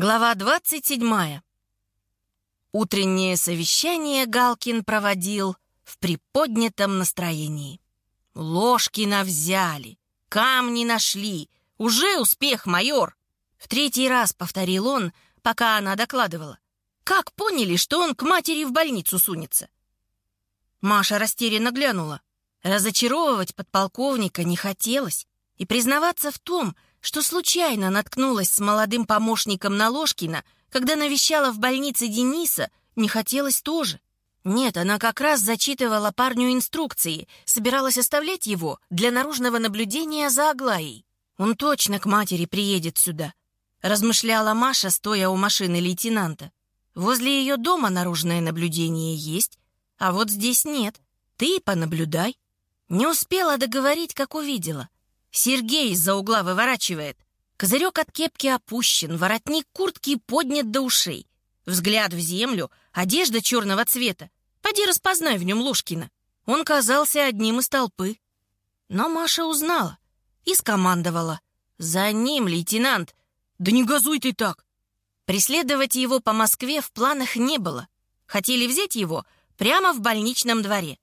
Глава 27. Утреннее совещание Галкин проводил в приподнятом настроении. Ложкина взяли, камни нашли. Уже успех, майор. В третий раз повторил он, пока она докладывала. Как поняли, что он к матери в больницу сунется? Маша растерянно глянула. Разочаровывать подполковника не хотелось, и признаваться в том, что случайно наткнулась с молодым помощником на Ложкина, когда навещала в больнице Дениса, не хотелось тоже. Нет, она как раз зачитывала парню инструкции, собиралась оставлять его для наружного наблюдения за Аглаей. Он точно к матери приедет сюда, размышляла Маша, стоя у машины лейтенанта. Возле ее дома наружное наблюдение есть, а вот здесь нет. Ты понаблюдай. Не успела договорить, как увидела — Сергей из-за угла выворачивает. Козырек от кепки опущен, воротник куртки поднят до ушей. Взгляд в землю, одежда черного цвета. Поди распознай в нем Ложкина. Он казался одним из толпы. Но Маша узнала и скомандовала. «За ним, лейтенант! Да не газуй ты так!» Преследовать его по Москве в планах не было. Хотели взять его прямо в больничном дворе.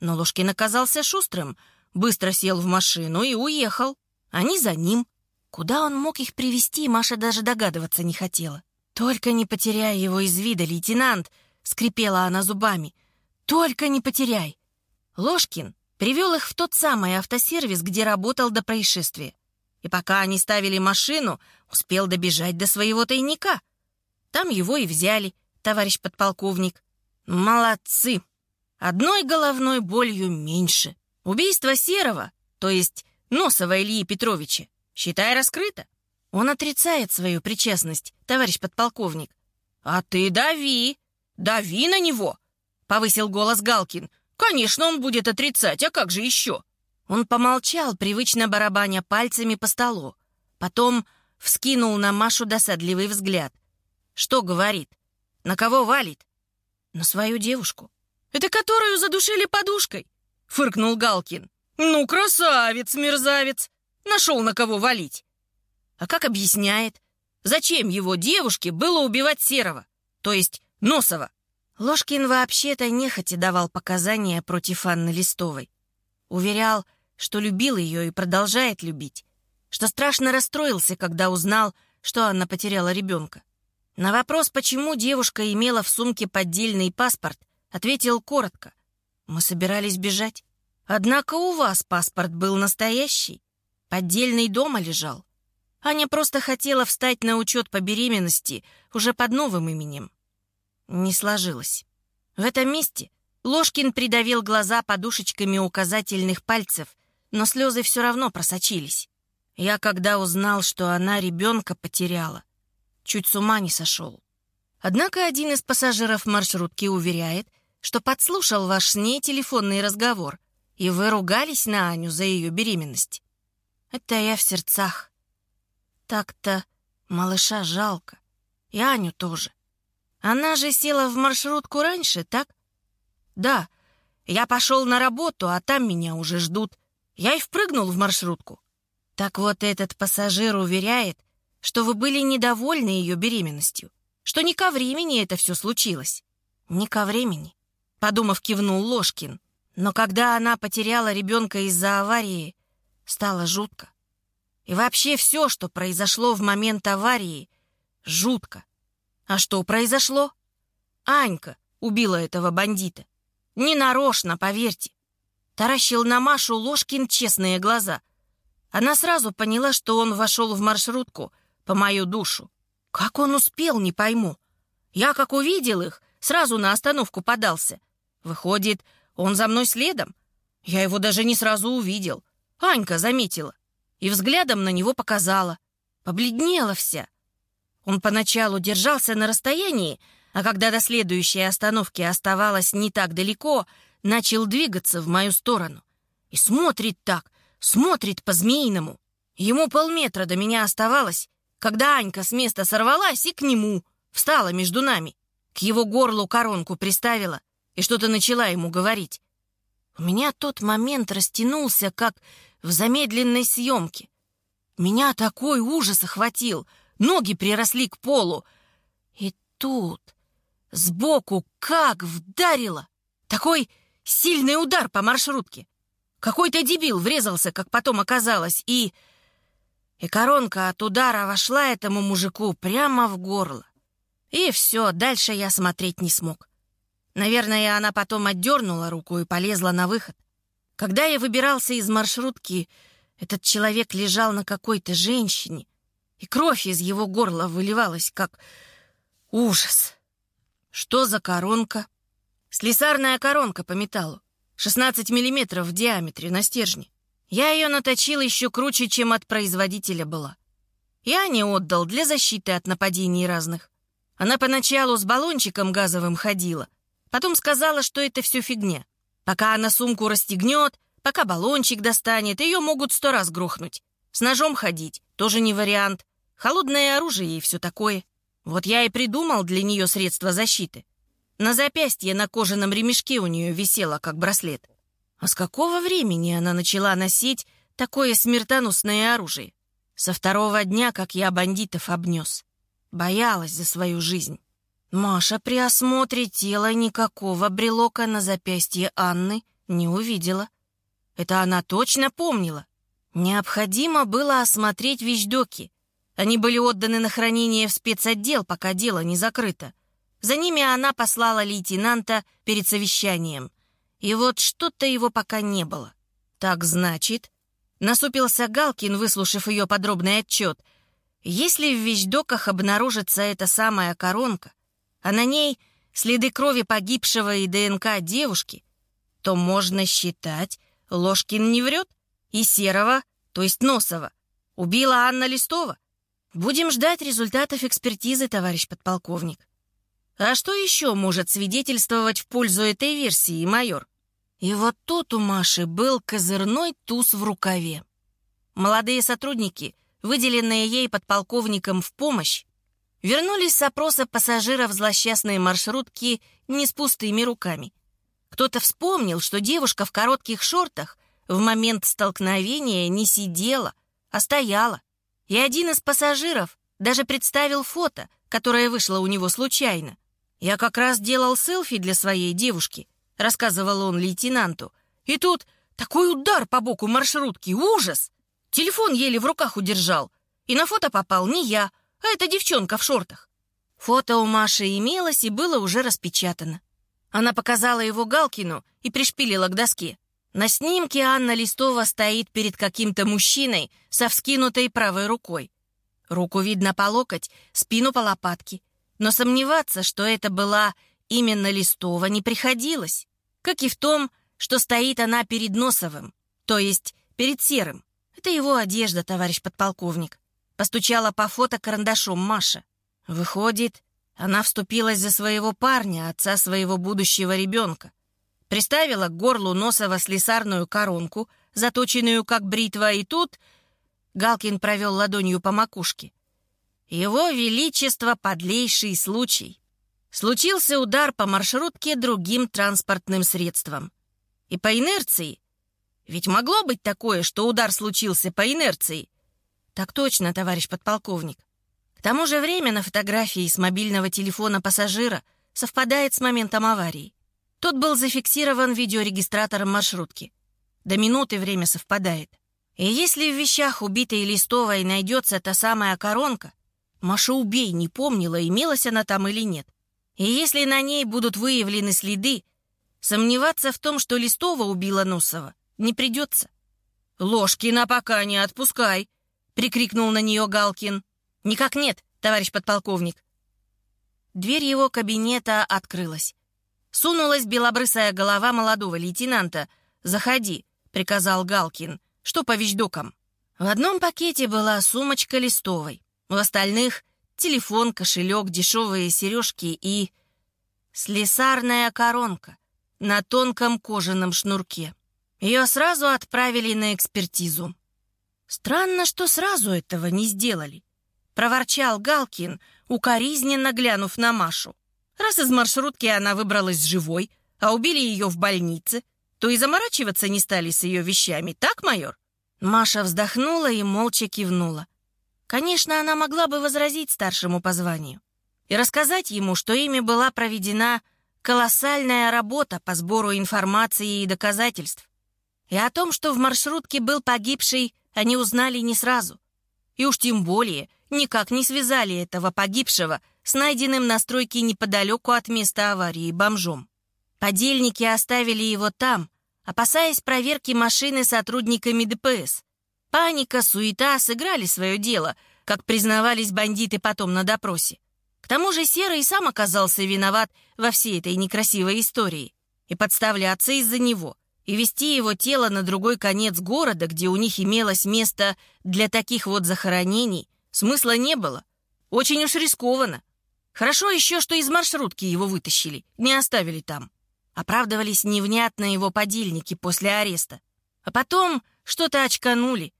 Но Ложкин оказался шустрым — быстро сел в машину и уехал. Они за ним. Куда он мог их привести, Маша даже догадываться не хотела. «Только не потеряй его из вида, лейтенант!» — скрипела она зубами. «Только не потеряй!» Ложкин привел их в тот самый автосервис, где работал до происшествия. И пока они ставили машину, успел добежать до своего тайника. Там его и взяли, товарищ подполковник. Молодцы! Одной головной болью меньше. Убийство Серого, то есть Носова Ильи Петровича, считай раскрыто. Он отрицает свою причастность, товарищ подполковник. А ты дави, дави на него, повысил голос Галкин. Конечно, он будет отрицать, а как же еще? Он помолчал, привычно барабаня пальцами по столу. Потом вскинул на Машу досадливый взгляд. Что говорит? На кого валит? На свою девушку. Это которую задушили подушкой. — фыркнул Галкин. «Ну, красавец, мерзавец! Нашел на кого валить!» «А как объясняет, зачем его девушке было убивать Серого, то есть Носова?» Ложкин вообще-то нехотя давал показания против Анны Листовой. Уверял, что любил ее и продолжает любить, что страшно расстроился, когда узнал, что Анна потеряла ребенка. На вопрос, почему девушка имела в сумке поддельный паспорт, ответил коротко. Мы собирались бежать. Однако у вас паспорт был настоящий. Поддельный дома лежал. Аня просто хотела встать на учет по беременности уже под новым именем. Не сложилось. В этом месте Ложкин придавил глаза подушечками указательных пальцев, но слезы все равно просочились. Я, когда узнал, что она ребенка потеряла, чуть с ума не сошел. Однако один из пассажиров маршрутки уверяет, что подслушал ваш с ней телефонный разговор, и вы ругались на Аню за ее беременность. Это я в сердцах. Так-то малыша жалко. И Аню тоже. Она же села в маршрутку раньше, так? Да, я пошел на работу, а там меня уже ждут. Я и впрыгнул в маршрутку. Так вот этот пассажир уверяет, что вы были недовольны ее беременностью, что не ко времени это все случилось. Не ко времени. Подумав, кивнул Ложкин. Но когда она потеряла ребенка из-за аварии, стало жутко. И вообще все, что произошло в момент аварии, жутко. А что произошло? Анька убила этого бандита. Не нарочно, поверьте. Таращил на Машу Ложкин честные глаза. Она сразу поняла, что он вошел в маршрутку по мою душу. Как он успел, не пойму. Я, как увидел их, сразу на остановку подался. Выходит, он за мной следом? Я его даже не сразу увидел. Анька заметила и взглядом на него показала. Побледнела вся. Он поначалу держался на расстоянии, а когда до следующей остановки оставалось не так далеко, начал двигаться в мою сторону. И смотрит так, смотрит по-змеиному. Ему полметра до меня оставалось, когда Анька с места сорвалась и к нему, встала между нами. К его горлу коронку приставила, и что-то начала ему говорить. У меня тот момент растянулся, как в замедленной съемке. Меня такой ужас охватил, ноги приросли к полу. И тут сбоку как вдарило! Такой сильный удар по маршрутке. Какой-то дебил врезался, как потом оказалось, и... И коронка от удара вошла этому мужику прямо в горло. И все, дальше я смотреть не смог. Наверное, она потом отдернула руку и полезла на выход. Когда я выбирался из маршрутки, этот человек лежал на какой-то женщине, и кровь из его горла выливалась, как ужас. Что за коронка? Слесарная коронка по металлу. 16 миллиметров в диаметре на стержне. Я ее наточил еще круче, чем от производителя была. Я не отдал для защиты от нападений разных. Она поначалу с баллончиком газовым ходила. Потом сказала, что это все фигня. Пока она сумку расстегнет, пока баллончик достанет, ее могут сто раз грохнуть. С ножом ходить тоже не вариант. Холодное оружие и все такое. Вот я и придумал для нее средства защиты. На запястье на кожаном ремешке у нее висело, как браслет. А с какого времени она начала носить такое смертоносное оружие? Со второго дня, как я бандитов обнес. Боялась за свою жизнь. Маша при осмотре тела никакого брелока на запястье Анны не увидела. Это она точно помнила. Необходимо было осмотреть вещдоки. Они были отданы на хранение в спецотдел, пока дело не закрыто. За ними она послала лейтенанта перед совещанием. И вот что-то его пока не было. Так значит... Насупился Галкин, выслушав ее подробный отчет. Если в вещдоках обнаружится эта самая коронка, а на ней следы крови погибшего и ДНК девушки, то можно считать, Ложкин не врет, и Серого, то есть Носова, убила Анна Листова. Будем ждать результатов экспертизы, товарищ подполковник. А что еще может свидетельствовать в пользу этой версии, майор? И вот тут у Маши был козырной туз в рукаве. Молодые сотрудники, выделенные ей подполковником в помощь, вернулись с опроса пассажиров злосчастной маршрутки не с пустыми руками. Кто-то вспомнил, что девушка в коротких шортах в момент столкновения не сидела, а стояла. И один из пассажиров даже представил фото, которое вышло у него случайно. «Я как раз делал селфи для своей девушки», — рассказывал он лейтенанту. «И тут такой удар по боку маршрутки, ужас! Телефон еле в руках удержал. И на фото попал не я, эта девчонка в шортах». Фото у Маши имелось и было уже распечатано. Она показала его Галкину и пришпилила к доске. На снимке Анна Листова стоит перед каким-то мужчиной со вскинутой правой рукой. Руку видно по локоть, спину по лопатке но сомневаться, что это была именно Листова, не приходилось, как и в том, что стоит она перед Носовым, то есть перед Серым. Это его одежда, товарищ подполковник. Постучала по фото карандашом Маша. Выходит, она вступилась за своего парня, отца своего будущего ребенка. Приставила к горлу Носова слесарную коронку, заточенную как бритва, и тут... Галкин провел ладонью по макушке. Его Величество — подлейший случай. Случился удар по маршрутке другим транспортным средством. И по инерции. Ведь могло быть такое, что удар случился по инерции. Так точно, товарищ подполковник. К тому же время на фотографии с мобильного телефона пассажира совпадает с моментом аварии. Тот был зафиксирован видеорегистратором маршрутки. До минуты время совпадает. И если в вещах убитой Листовой найдется та самая коронка, Маша убей, не помнила, имелась она там или нет. И если на ней будут выявлены следы, сомневаться в том, что Листова убила Носова, не придется. «Ложкина пока не отпускай!» — прикрикнул на нее Галкин. «Никак нет, товарищ подполковник». Дверь его кабинета открылась. Сунулась белобрысая голова молодого лейтенанта. «Заходи», — приказал Галкин. «Что по вещдокам?» В одном пакете была сумочка листовой. В остальных — телефон, кошелек, дешевые сережки и... Слесарная коронка на тонком кожаном шнурке. Ее сразу отправили на экспертизу. Странно, что сразу этого не сделали. Проворчал Галкин, укоризненно глянув на Машу. Раз из маршрутки она выбралась живой, а убили ее в больнице, то и заморачиваться не стали с ее вещами, так, майор? Маша вздохнула и молча кивнула. Конечно, она могла бы возразить старшему по званию и рассказать ему, что ими была проведена колоссальная работа по сбору информации и доказательств. И о том, что в маршрутке был погибший, они узнали не сразу. И уж тем более никак не связали этого погибшего с найденным на стройке неподалеку от места аварии бомжом. Подельники оставили его там, опасаясь проверки машины сотрудниками ДПС. Паника, суета сыграли свое дело, как признавались бандиты потом на допросе. К тому же Серый сам оказался виноват во всей этой некрасивой истории. И подставляться из-за него, и вести его тело на другой конец города, где у них имелось место для таких вот захоронений, смысла не было. Очень уж рискованно. Хорошо еще, что из маршрутки его вытащили, не оставили там. Оправдывались невнятно его подельники после ареста. А потом что-то очканули.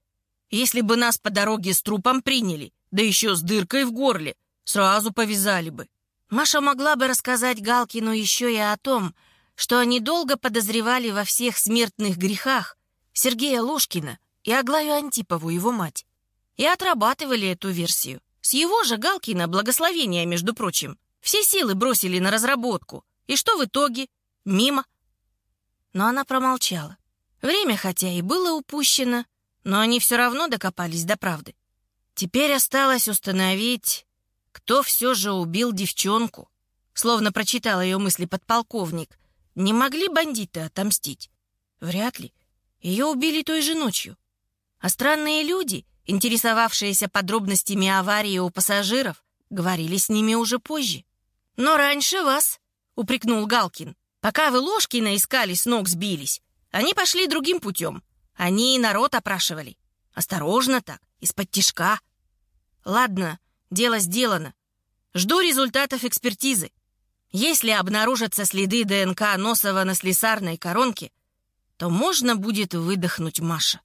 Если бы нас по дороге с трупом приняли, да еще с дыркой в горле, сразу повязали бы. Маша могла бы рассказать Галкину еще и о том, что они долго подозревали во всех смертных грехах Сергея Ложкина и Аглаю Антипову, его мать. И отрабатывали эту версию. С его же Галкина благословения, между прочим. Все силы бросили на разработку. И что в итоге? Мимо. Но она промолчала. Время хотя и было упущено, но они все равно докопались до правды. Теперь осталось установить, кто все же убил девчонку. Словно прочитал ее мысли подполковник. Не могли бандиты отомстить? Вряд ли. Ее убили той же ночью. А странные люди, интересовавшиеся подробностями аварии у пассажиров, говорили с ними уже позже. «Но раньше вас», — упрекнул Галкин. «Пока вы Ложкина искали, с ног сбились. Они пошли другим путем. Они и народ опрашивали. Осторожно так, из-под тишка. Ладно, дело сделано. Жду результатов экспертизы. Если обнаружатся следы ДНК Носова на слесарной коронке, то можно будет выдохнуть Маша.